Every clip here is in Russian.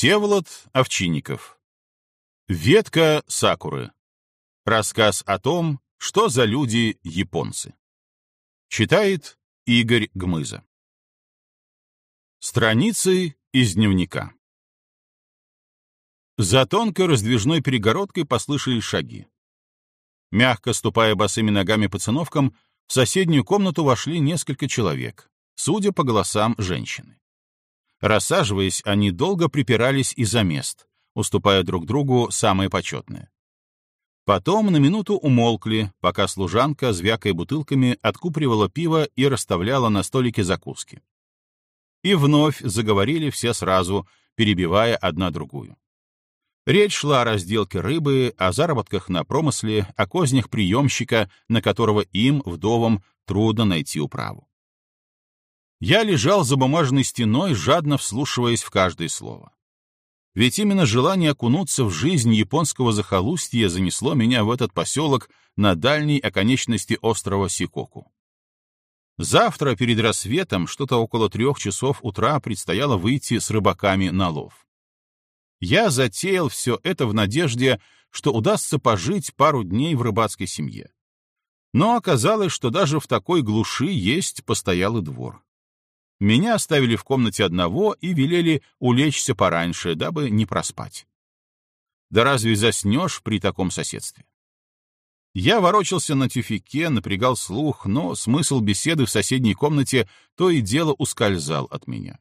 Всеволод Овчинников. Ветка сакуры. Рассказ о том, что за люди японцы. Читает Игорь Гмыза. Страницы из дневника. За тонкой раздвижной перегородкой послышались шаги. Мягко ступая босыми ногами по циновкам, в соседнюю комнату вошли несколько человек, судя по голосам женщины. Рассаживаясь, они долго припирались из-за мест, уступая друг другу самое почетное. Потом на минуту умолкли, пока служанка, звякая бутылками, откупривала пиво и расставляла на столике закуски. И вновь заговорили все сразу, перебивая одна другую. Речь шла о разделке рыбы, о заработках на промысле, о кознях приемщика, на которого им, вдовам, трудно найти управу. Я лежал за бумажной стеной, жадно вслушиваясь в каждое слово. Ведь именно желание окунуться в жизнь японского захолустья занесло меня в этот поселок на дальней оконечности острова Сикоку. Завтра перед рассветом, что-то около трех часов утра, предстояло выйти с рыбаками на лов. Я затеял все это в надежде, что удастся пожить пару дней в рыбацкой семье. Но оказалось, что даже в такой глуши есть постоялый двор. Меня оставили в комнате одного и велели улечься пораньше, дабы не проспать. Да разве заснешь при таком соседстве? Я ворочался на тюфике, напрягал слух, но смысл беседы в соседней комнате то и дело ускользал от меня.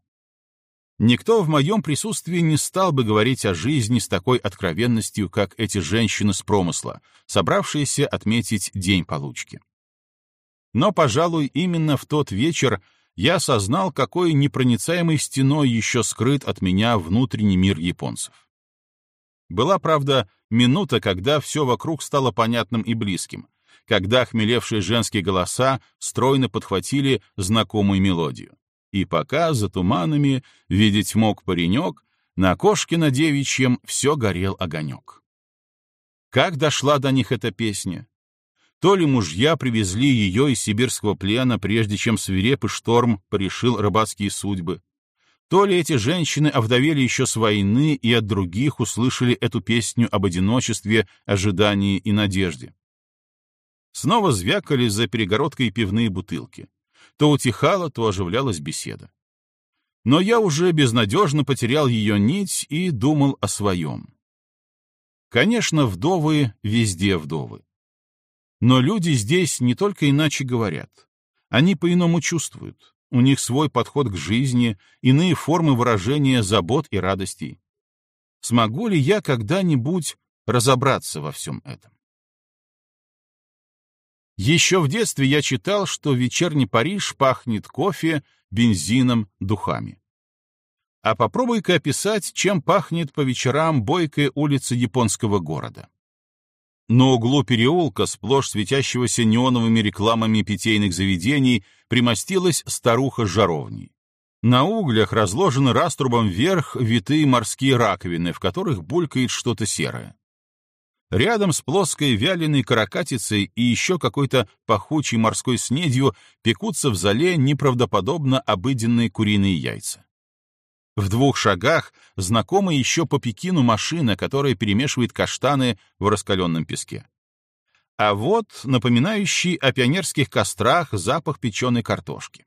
Никто в моем присутствии не стал бы говорить о жизни с такой откровенностью, как эти женщины с промысла, собравшиеся отметить день получки. Но, пожалуй, именно в тот вечер я осознал, какой непроницаемой стеной еще скрыт от меня внутренний мир японцев. Была, правда, минута, когда все вокруг стало понятным и близким, когда хмелевшие женские голоса стройно подхватили знакомую мелодию. И пока за туманами видеть мог паренек, на кошке на девичьем все горел огонек. Как дошла до них эта песня? То ли мужья привезли ее из сибирского плена, прежде чем свирепый шторм порешил рыбацкие судьбы, то ли эти женщины овдовели еще с войны и от других услышали эту песню об одиночестве, ожидании и надежде. Снова звякали за перегородкой пивные бутылки. То утихала, то оживлялась беседа. Но я уже безнадежно потерял ее нить и думал о своем. Конечно, вдовы везде вдовы. Но люди здесь не только иначе говорят. Они по-иному чувствуют. У них свой подход к жизни, иные формы выражения забот и радостей. Смогу ли я когда-нибудь разобраться во всем этом? Еще в детстве я читал, что вечерний Париж пахнет кофе, бензином, духами. А попробуй-ка описать, чем пахнет по вечерам бойкая улица японского города. На углу переулка, сплошь светящегося неоновыми рекламами питейных заведений, примостилась старуха с жаровней. На углях разложены раструбом вверх витые морские раковины, в которых булькает что-то серое. Рядом с плоской вяленой каракатицей и еще какой-то пахучей морской снедью пекутся в зале неправдоподобно обыденные куриные яйца. В двух шагах знакома еще по Пекину машина, которая перемешивает каштаны в раскаленном песке. А вот напоминающий о пионерских кострах запах печеной картошки.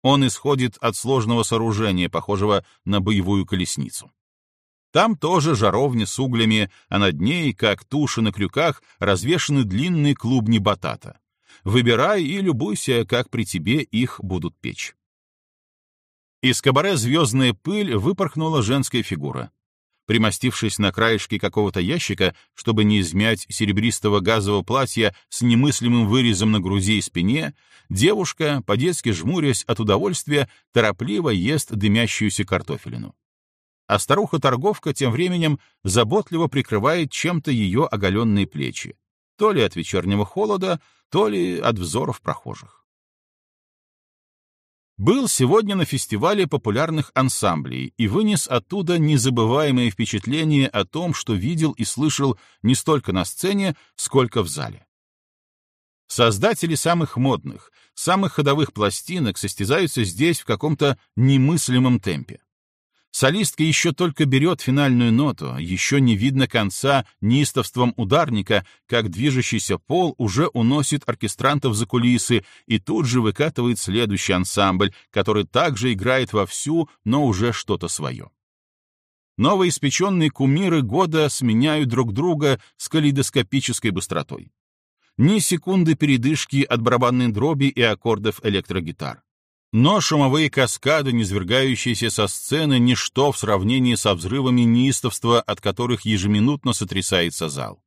Он исходит от сложного сооружения, похожего на боевую колесницу. Там тоже жаровня с углями, а над ней, как туши на крюках, развешаны длинные клубни батата. Выбирай и любуйся, как при тебе их будут печь. Из кабаре «Звездная пыль» выпорхнула женская фигура. Примостившись на краешке какого-то ящика, чтобы не измять серебристого газового платья с немыслимым вырезом на груди и спине, девушка, по-детски жмурясь от удовольствия, торопливо ест дымящуюся картофелину. А старуха-торговка тем временем заботливо прикрывает чем-то ее оголенные плечи, то ли от вечернего холода, то ли от взоров прохожих был сегодня на фестивале популярных ансамблей и вынес оттуда незабываемые впечатления о том, что видел и слышал не столько на сцене, сколько в зале. Создатели самых модных, самых ходовых пластинок состязаются здесь в каком-то немыслимом темпе. Солистка еще только берет финальную ноту, еще не видно конца неистовством ударника, как движущийся пол уже уносит оркестрантов за кулисы и тут же выкатывает следующий ансамбль, который также играет вовсю, но уже что-то свое. Новоиспеченные кумиры года сменяют друг друга с калейдоскопической быстротой. Ни секунды передышки от барабанной дроби и аккордов электрогитар. Но шумовые каскады, низвергающиеся со сцены, ничто в сравнении со взрывами неистовства, от которых ежеминутно сотрясается зал.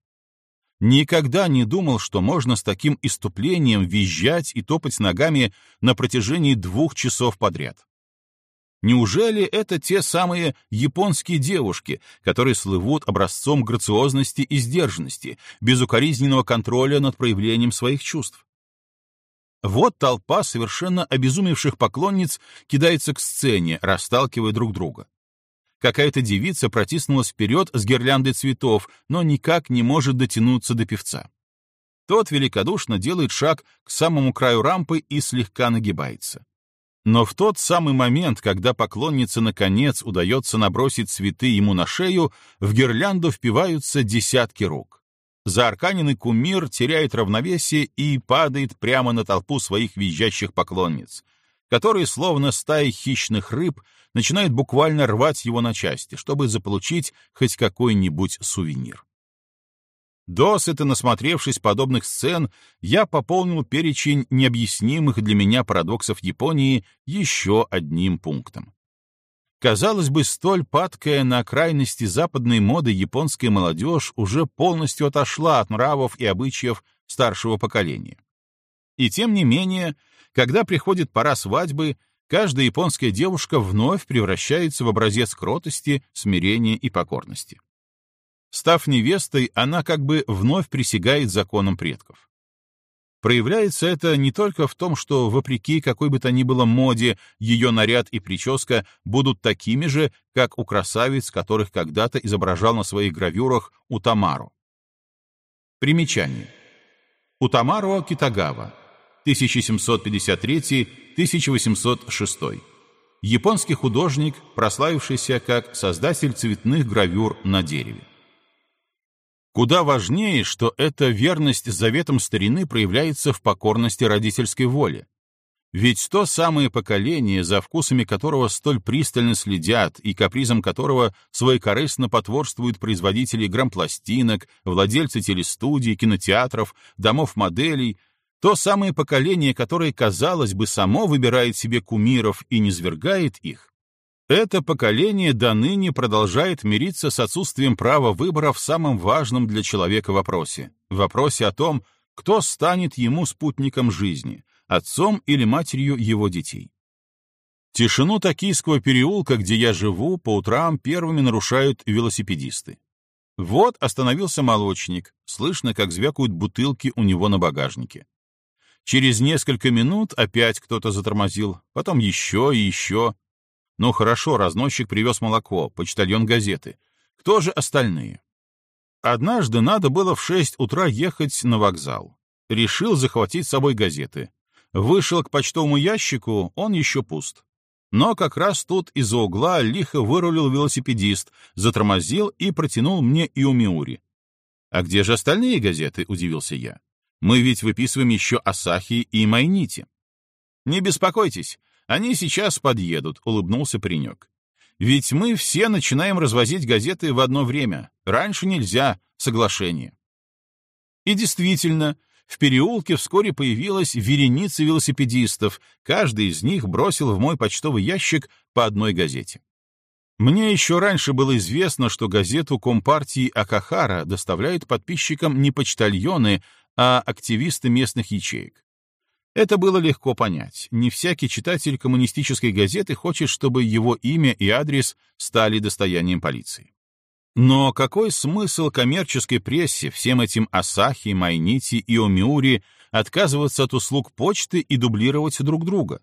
Никогда не думал, что можно с таким иступлением визжать и топать ногами на протяжении двух часов подряд. Неужели это те самые японские девушки, которые слывут образцом грациозности и сдержанности, безукоризненного контроля над проявлением своих чувств? Вот толпа совершенно обезумевших поклонниц кидается к сцене, расталкивая друг друга. Какая-то девица протиснулась вперед с гирляндой цветов, но никак не может дотянуться до певца. Тот великодушно делает шаг к самому краю рампы и слегка нагибается. Но в тот самый момент, когда поклоннице наконец удается набросить цветы ему на шею, в гирлянду впиваются десятки рук. Заарканенный кумир теряет равновесие и падает прямо на толпу своих визжащих поклонниц, которые, словно стаи хищных рыб, начинают буквально рвать его на части, чтобы заполучить хоть какой-нибудь сувенир. Досыто насмотревшись подобных сцен, я пополнил перечень необъяснимых для меня парадоксов Японии еще одним пунктом. Казалось бы, столь падкая на крайности западной моды японская молодежь уже полностью отошла от нравов и обычаев старшего поколения. И тем не менее, когда приходит пора свадьбы, каждая японская девушка вновь превращается в образец кротости, смирения и покорности. Став невестой, она как бы вновь присягает законам предков. Проявляется это не только в том, что, вопреки какой бы то ни было моде, ее наряд и прическа будут такими же, как у красавиц, которых когда-то изображал на своих гравюрах Утамару. Примечание. Утамаро Китагава, 1753-1806. Японский художник, прославившийся как создатель цветных гравюр на дереве. Куда важнее, что эта верность заветам старины проявляется в покорности родительской воли. Ведь то самое поколение, за вкусами которого столь пристально следят и капризом которого своекорыстно потворствуют производители грампластинок, владельцы телестудий, кинотеатров, домов моделей, то самое поколение, которое, казалось бы, само выбирает себе кумиров и не свергает их, это поколение до ныне продолжает мириться с отсутствием права выбора в самом важном для человека вопросе — вопросе о том, кто станет ему спутником жизни, отцом или матерью его детей. Тишину Токийского переулка, где я живу, по утрам первыми нарушают велосипедисты. Вот остановился молочник, слышно, как звякают бутылки у него на багажнике. Через несколько минут опять кто-то затормозил, потом еще и еще. Ну хорошо, разносчик привез молоко, почтальон газеты. Кто же остальные? Однажды надо было в шесть утра ехать на вокзал. Решил захватить с собой газеты. Вышел к почтовому ящику, он еще пуст. Но как раз тут из-за угла лихо вырулил велосипедист, затормозил и протянул мне Иумиури. «А где же остальные газеты?» — удивился я. «Мы ведь выписываем еще Асахи и Майнити». «Не беспокойтесь, они сейчас подъедут, улыбнулся паренек. Ведь мы все начинаем развозить газеты в одно время. Раньше нельзя, соглашение. И действительно, в переулке вскоре появилась вереница велосипедистов, каждый из них бросил в мой почтовый ящик по одной газете. Мне еще раньше было известно, что газету Компартии Акахара доставляют подписчикам не почтальоны, а активисты местных ячеек. Это было легко понять. Не всякий читатель коммунистической газеты хочет, чтобы его имя и адрес стали достоянием полиции. Но какой смысл коммерческой прессе, всем этим Асахи, Майнити и Омиури, отказываться от услуг почты и дублировать друг друга?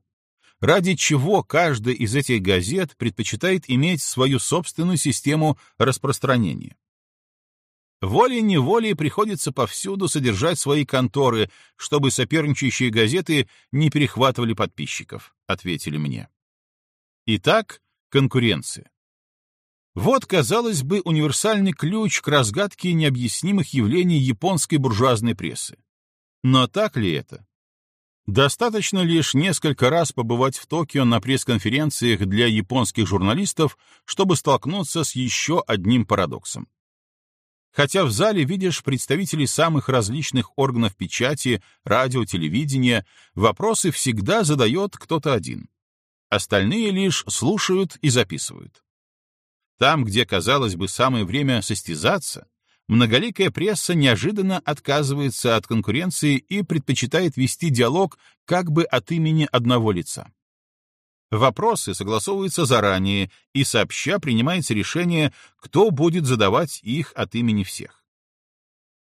Ради чего каждая из этих газет предпочитает иметь свою собственную систему распространения? Волей-неволей приходится повсюду содержать свои конторы, чтобы соперничающие газеты не перехватывали подписчиков, ответили мне. Итак, конкуренция. Вот, казалось бы, универсальный ключ к разгадке необъяснимых явлений японской буржуазной прессы. Но так ли это? Достаточно лишь несколько раз побывать в Токио на пресс-конференциях для японских журналистов, чтобы столкнуться с еще одним парадоксом. Хотя в зале видишь представителей самых различных органов печати, радио, телевидения, вопросы всегда задает кто-то один. Остальные лишь слушают и записывают. Там, где, казалось бы, самое время состязаться, многоликая пресса неожиданно отказывается от конкуренции и предпочитает вести диалог как бы от имени одного лица. Вопросы согласовываются заранее, и сообща принимается решение, кто будет задавать их от имени всех.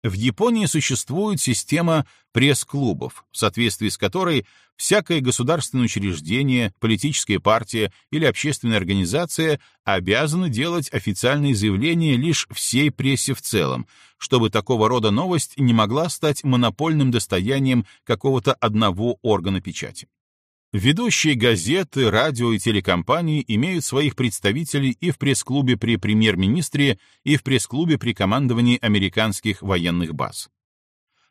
В Японии существует система пресс-клубов, в соответствии с которой всякое государственное учреждение, политическая партия или общественная организация обязаны делать официальные заявления лишь всей прессе в целом, чтобы такого рода новость не могла стать монопольным достоянием какого-то одного органа печати. Ведущие газеты, радио и телекомпании имеют своих представителей и в пресс-клубе при премьер-министре, и в пресс-клубе при командовании американских военных баз.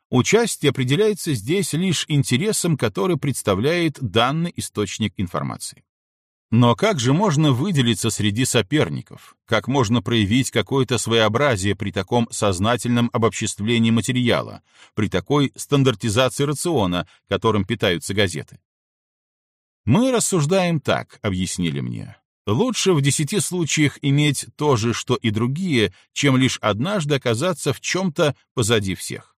Участие определяется здесь лишь интересом, который представляет данный источник информации. Но как же можно выделиться среди соперников? Как можно проявить какое-то своеобразие при таком сознательном обобществлении материала, при такой стандартизации рациона, которым питаются газеты? Мы рассуждаем так, объяснили мне. Лучше в десяти случаях иметь то же, что и другие, чем лишь однажды оказаться в чем-то позади всех.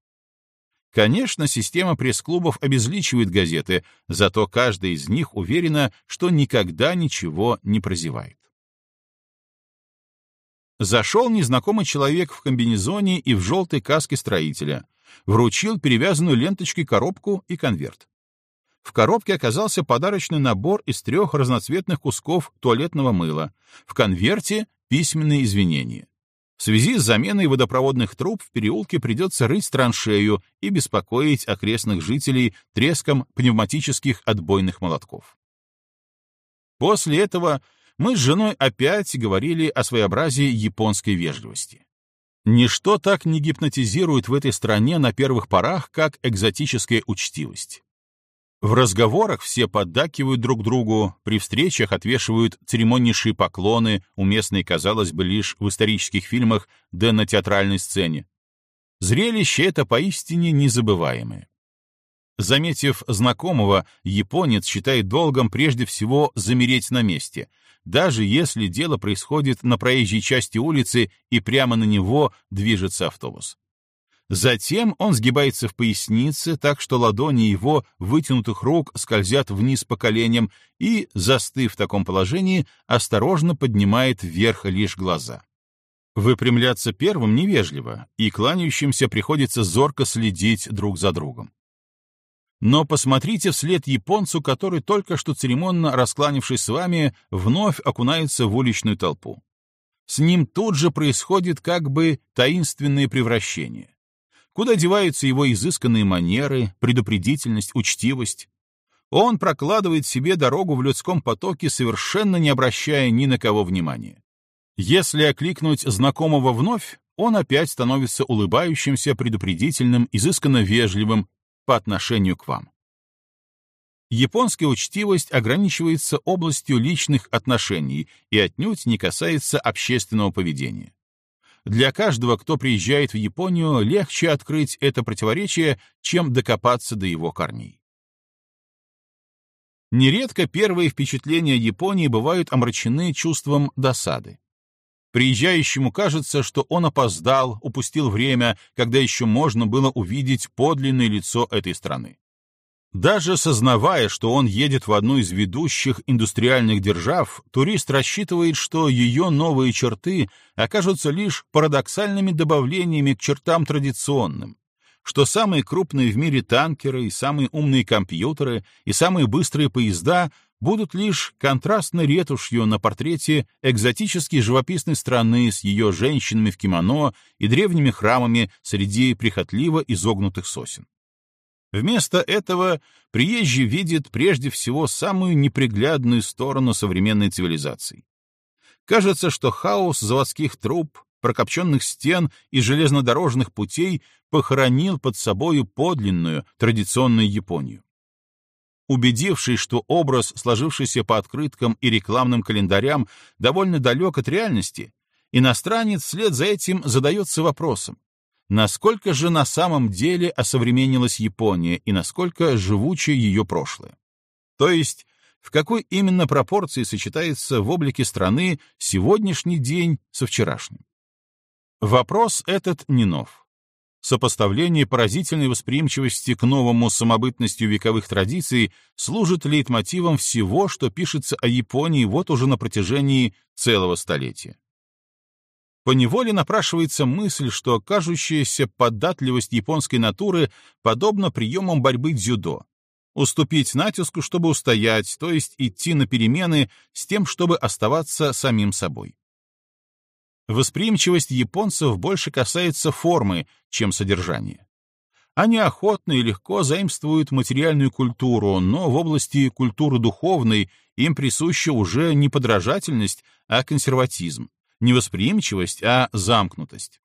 Конечно, система пресс-клубов обезличивает газеты, зато каждая из них уверена, что никогда ничего не прозевает. Зашел незнакомый человек в комбинезоне и в желтой каске строителя, вручил перевязанную ленточкой коробку и конверт. В коробке оказался подарочный набор из трех разноцветных кусков туалетного мыла, в конверте — письменные извинения. В связи с заменой водопроводных труб в переулке придется рыть траншею и беспокоить окрестных жителей треском пневматических отбойных молотков. После этого мы с женой опять говорили о своеобразии японской вежливости. Ничто так не гипнотизирует в этой стране на первых порах, как экзотическая учтивость. В разговорах все поддакивают друг другу, при встречах отвешивают церемоннейшие поклоны, уместные, казалось бы, лишь в исторических фильмах да на театральной сцене. Зрелище это поистине незабываемое. Заметив знакомого, японец считает долгом прежде всего замереть на месте, даже если дело происходит на проезжей части улицы и прямо на него движется автобус. Затем он сгибается в пояснице, так что ладони его вытянутых рук скользят вниз по коленям и, застыв в таком положении, осторожно поднимает вверх лишь глаза. Выпрямляться первым невежливо, и кланяющимся приходится зорко следить друг за другом. Но посмотрите вслед японцу, который только что церемонно раскланившись с вами, вновь окунается в уличную толпу. С ним тут же происходит как бы таинственное превращение. Куда деваются его изысканные манеры, предупредительность, учтивость? Он прокладывает себе дорогу в людском потоке, совершенно не обращая ни на кого внимания. Если окликнуть знакомого вновь, он опять становится улыбающимся, предупредительным, изысканно вежливым по отношению к вам. Японская учтивость ограничивается областью личных отношений и отнюдь не касается общественного поведения. Для каждого, кто приезжает в Японию, легче открыть это противоречие, чем докопаться до его корней. Нередко первые впечатления Японии бывают омрачены чувством досады. Приезжающему кажется, что он опоздал, упустил время, когда еще можно было увидеть подлинное лицо этой страны. Даже сознавая, что он едет в одну из ведущих индустриальных держав, турист рассчитывает, что ее новые черты окажутся лишь парадоксальными добавлениями к чертам традиционным, что самые крупные в мире танкеры и самые умные компьютеры и самые быстрые поезда будут лишь контрастной ретушью на портрете экзотической живописной страны с ее женщинами в кимоно и древними храмами среди прихотливо изогнутых сосен. Вместо этого приезжий видит прежде всего самую неприглядную сторону современной цивилизации. Кажется, что хаос заводских труб, прокопченных стен и железнодорожных путей похоронил под собою подлинную, традиционную Японию. Убедившись, что образ, сложившийся по открыткам и рекламным календарям, довольно далек от реальности, иностранец вслед за этим задается вопросом, насколько же на самом деле осовременилась Япония и насколько живуче ее прошлое. То есть, в какой именно пропорции сочетается в облике страны сегодняшний день со вчерашним. Вопрос этот не нов. Сопоставление поразительной восприимчивости к новому самобытностью вековых традиций служит лейтмотивом всего, что пишется о Японии вот уже на протяжении целого столетия. Поневоле напрашивается мысль, что кажущаяся податливость японской натуры подобна приемам борьбы дзюдо. Уступить натиску, чтобы устоять, то есть идти на перемены с тем, чтобы оставаться самим собой. Восприимчивость японцев больше касается формы, чем содержания. Они охотно и легко заимствуют материальную культуру, но в области культуры духовной им присуща уже не подражательность, а консерватизм, не восприимчивость, а замкнутость.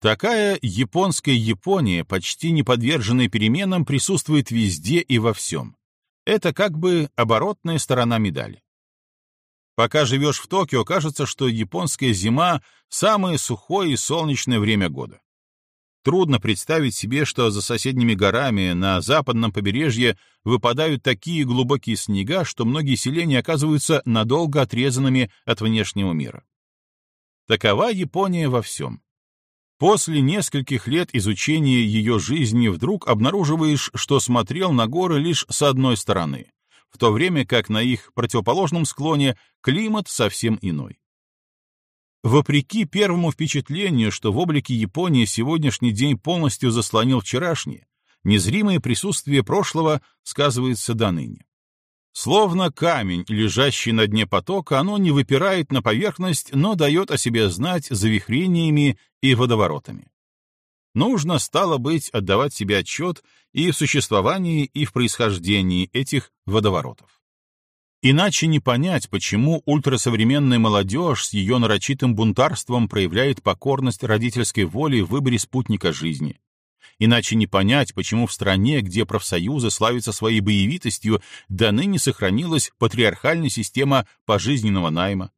Такая японская Япония, почти не подверженная переменам, присутствует везде и во всем. Это как бы оборотная сторона медали. Пока живешь в Токио, кажется, что японская зима — самое сухое и солнечное время года. Трудно представить себе, что за соседними горами на западном побережье выпадают такие глубокие снега, что многие селения оказываются надолго отрезанными от внешнего мира. Такова Япония во всем. После нескольких лет изучения ее жизни вдруг обнаруживаешь, что смотрел на горы лишь с одной стороны, в то время как на их противоположном склоне климат совсем иной. Вопреки первому впечатлению, что в облике Японии сегодняшний день полностью заслонил вчерашний, незримое присутствие прошлого сказывается до ныне. Словно камень, лежащий на дне потока, оно не выпирает на поверхность, но дает о себе знать завихрениями и водоворотами. Нужно, стало быть, отдавать себе отчет и в существовании, и в происхождении этих водоворотов. Иначе не понять, почему ультрасовременная молодежь с ее нарочитым бунтарством проявляет покорность родительской воли в выборе спутника жизни, Иначе не понять, почему в стране, где профсоюзы славятся своей боевитостью, до ныне сохранилась патриархальная система пожизненного найма.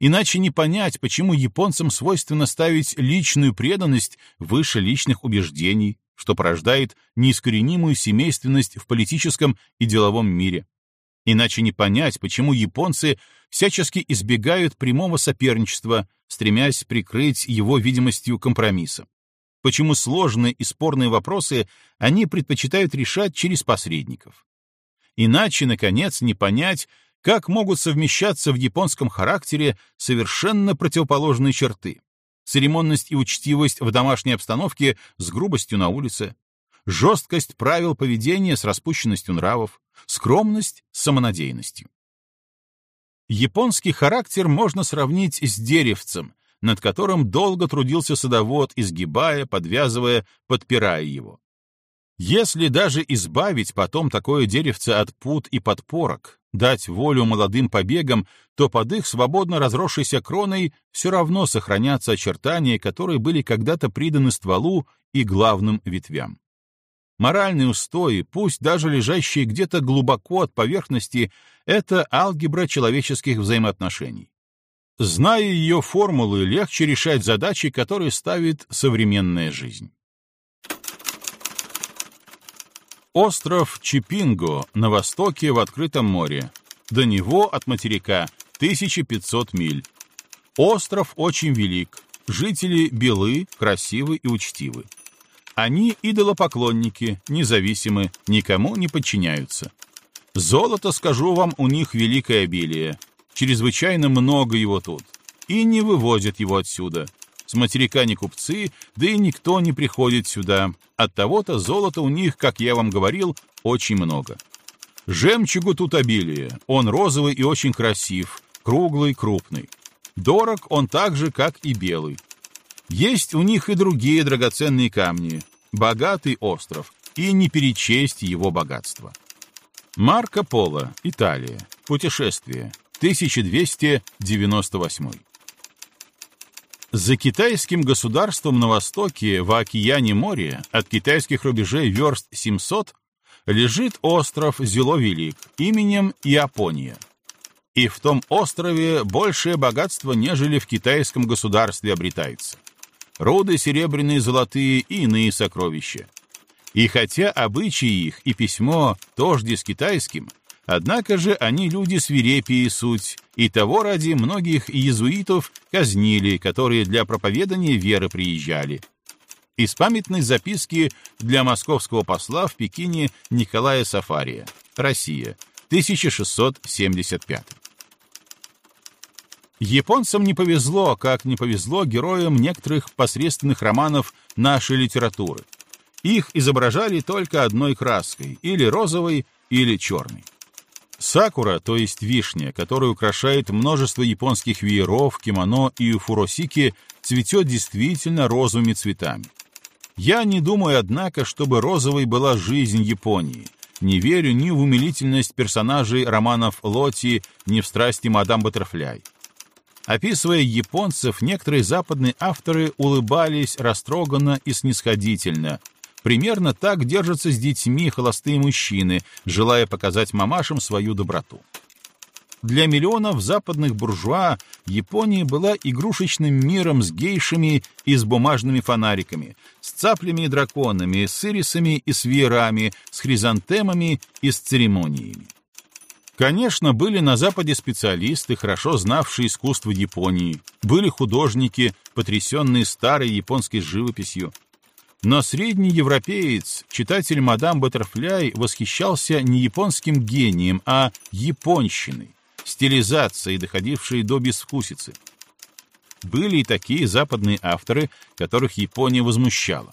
Иначе не понять, почему японцам свойственно ставить личную преданность выше личных убеждений, что порождает неискоренимую семейственность в политическом и деловом мире. Иначе не понять, почему японцы всячески избегают прямого соперничества, стремясь прикрыть его видимостью компромисса почему сложные и спорные вопросы они предпочитают решать через посредников. Иначе, наконец, не понять, как могут совмещаться в японском характере совершенно противоположные черты. Церемонность и учтивость в домашней обстановке с грубостью на улице, жесткость правил поведения с распущенностью нравов, скромность с самонадеянностью. Японский характер можно сравнить с деревцем, над которым долго трудился садовод, изгибая, подвязывая, подпирая его. Если даже избавить потом такое деревце от пут и подпорок, дать волю молодым побегам, то под их свободно разросшейся кроной все равно сохранятся очертания, которые были когда-то приданы стволу и главным ветвям. Моральные устои, пусть даже лежащие где-то глубоко от поверхности, это алгебра человеческих взаимоотношений. Зная ее формулы, легче решать задачи, которые ставит современная жизнь. Остров Чипинго на востоке в открытом море. До него от материка 1500 миль. Остров очень велик. Жители белы, красивы и учтивы. Они идолопоклонники, независимы, никому не подчиняются. Золото, скажу вам, у них великое обилие чрезвычайно много его тут, и не вывозят его отсюда. С материка не купцы, да и никто не приходит сюда. От того-то золота у них, как я вам говорил, очень много. Жемчугу тут обилие, он розовый и очень красив, круглый, крупный. Дорог он так же, как и белый. Есть у них и другие драгоценные камни. Богатый остров, и не перечесть его богатство. Марко Поло, Италия. Путешествие. 1298. За китайским государством на востоке, в океане море, от китайских рубежей верст 700, лежит остров Зело-Велик именем Япония. И в том острове большее богатство, нежели в китайском государстве обретается. Руды серебряные, золотые и иные сокровища. И хотя обычаи их и письмо тожди с китайским, Однако же они люди свирепие суть, и того ради многих иезуитов казнили, которые для проповедания веры приезжали. Из памятной записки для московского посла в Пекине Николая Сафария, Россия, 1675. Японцам не повезло, как не повезло героям некоторых посредственных романов нашей литературы. Их изображали только одной краской, или розовой, или черной. Сакура, то есть вишня, которая украшает множество японских вееров, кимоно и фуросики, цветет действительно розовыми цветами. Я не думаю, однако, чтобы розовой была жизнь Японии. Не верю ни в умилительность персонажей романов Лоти, ни в страсти мадам Баттерфляй. Описывая японцев, некоторые западные авторы улыбались растроганно и снисходительно, Примерно так держатся с детьми холостые мужчины, желая показать мамашам свою доброту. Для миллионов западных буржуа Япония была игрушечным миром с гейшами и с бумажными фонариками, с цаплями и драконами, с ирисами и с веерами, с хризантемами и с церемониями. Конечно, были на Западе специалисты, хорошо знавшие искусство Японии, были художники, потрясенные старой японской живописью, но средний европеец, читатель мадам Баттерфляй, восхищался не японским гением, а японщиной, стилизацией, доходившей до безвкусицы. Были и такие западные авторы, которых Япония возмущала.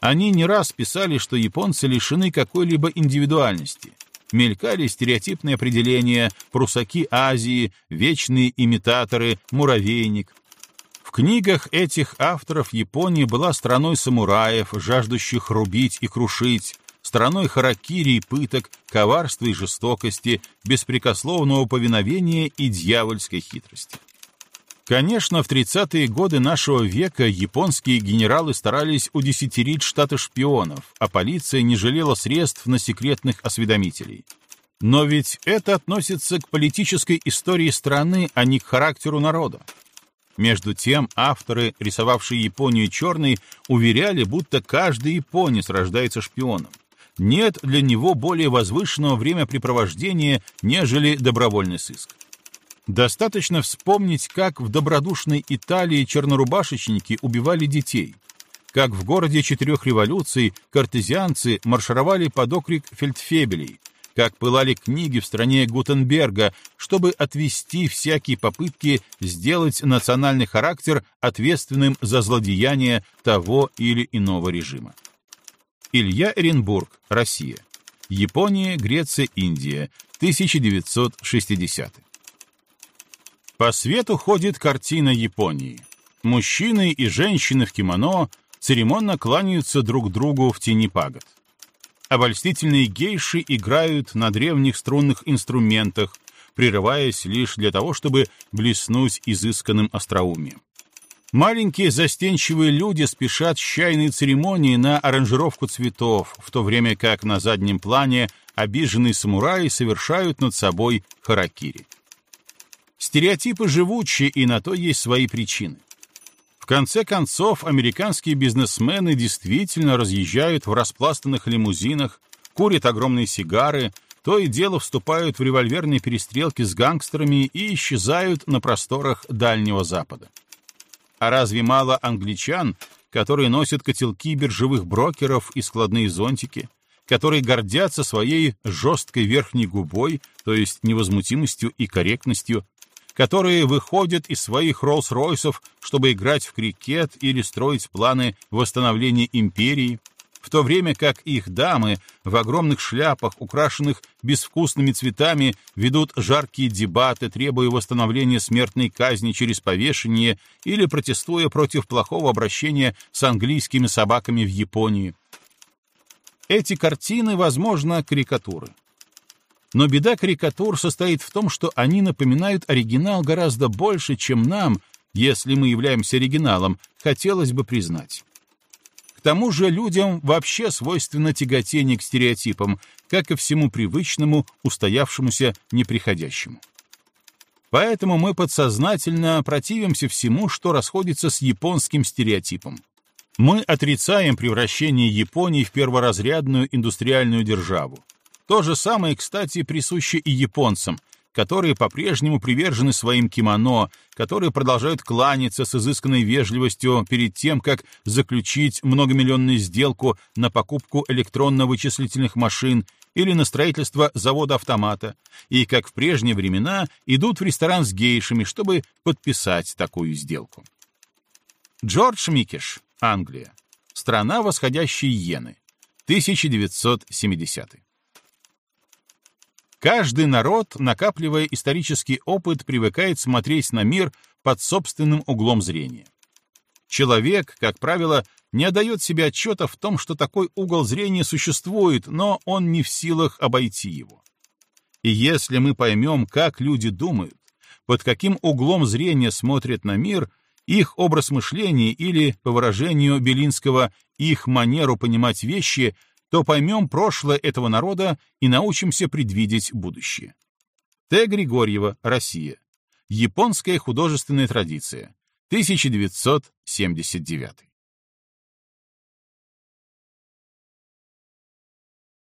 Они не раз писали, что японцы лишены какой-либо индивидуальности. Мелькали стереотипные определения «прусаки Азии», «вечные имитаторы», «муравейник», книгах этих авторов Япония была страной самураев, жаждущих рубить и крушить, страной харакири и пыток, коварства и жестокости, беспрекословного повиновения и дьявольской хитрости. Конечно, в 30-е годы нашего века японские генералы старались удесятерить штаты шпионов, а полиция не жалела средств на секретных осведомителей. Но ведь это относится к политической истории страны, а не к характеру народа. Между тем, авторы, рисовавшие Японию черной, уверяли, будто каждый японец рождается шпионом. Нет для него более возвышенного времяпрепровождения, нежели добровольный сыск. Достаточно вспомнить, как в добродушной Италии чернорубашечники убивали детей, как в городе четырех революций картезианцы маршировали под окрик фельдфебелей, как пылали книги в стране Гутенберга, чтобы отвести всякие попытки сделать национальный характер ответственным за злодеяние того или иного режима. Илья Эренбург, Россия. Япония, Греция, Индия. 1960. По свету ходит картина Японии. Мужчины и женщины в кимоно церемонно кланяются друг другу в тени пагод. Обольстительные гейши играют на древних струнных инструментах, прерываясь лишь для того, чтобы блеснуть изысканным остроумием. Маленькие застенчивые люди спешат с чайной церемонии на аранжировку цветов, в то время как на заднем плане обиженные самураи совершают над собой харакири. Стереотипы живучие, и на то есть свои причины. В конце концов, американские бизнесмены действительно разъезжают в распластанных лимузинах, курят огромные сигары, то и дело вступают в револьверные перестрелки с гангстерами и исчезают на просторах Дальнего Запада. А разве мало англичан, которые носят котелки биржевых брокеров и складные зонтики, которые гордятся своей жесткой верхней губой, то есть невозмутимостью и корректностью, которые выходят из своих Роллс-Ройсов, чтобы играть в крикет или строить планы восстановления империи, в то время как их дамы в огромных шляпах, украшенных безвкусными цветами, ведут жаркие дебаты, требуя восстановления смертной казни через повешение или протестуя против плохого обращения с английскими собаками в Японии. Эти картины, возможно, карикатуры. Но беда карикатур состоит в том, что они напоминают оригинал гораздо больше, чем нам, если мы являемся оригиналом, хотелось бы признать. К тому же людям вообще свойственно тяготение к стереотипам, как и всему привычному, устоявшемуся, неприходящему. Поэтому мы подсознательно противимся всему, что расходится с японским стереотипом. Мы отрицаем превращение Японии в перворазрядную индустриальную державу. То же самое, кстати, присуще и японцам, которые по-прежнему привержены своим кимоно, которые продолжают кланяться с изысканной вежливостью перед тем, как заключить многомиллионную сделку на покупку электронно-вычислительных машин или на строительство завода-автомата, и, как в прежние времена, идут в ресторан с гейшами, чтобы подписать такую сделку. Джордж Микеш, Англия. Страна восходящей иены. 1970 Каждый народ, накапливая исторический опыт, привыкает смотреть на мир под собственным углом зрения. Человек, как правило, не отдает себе отчета в том, что такой угол зрения существует, но он не в силах обойти его. И если мы поймем, как люди думают, под каким углом зрения смотрят на мир, их образ мышления или, по выражению Белинского, их манеру понимать вещи — то поймем прошлое этого народа и научимся предвидеть будущее. Т. Григорьева, Россия. Японская художественная традиция. 1979.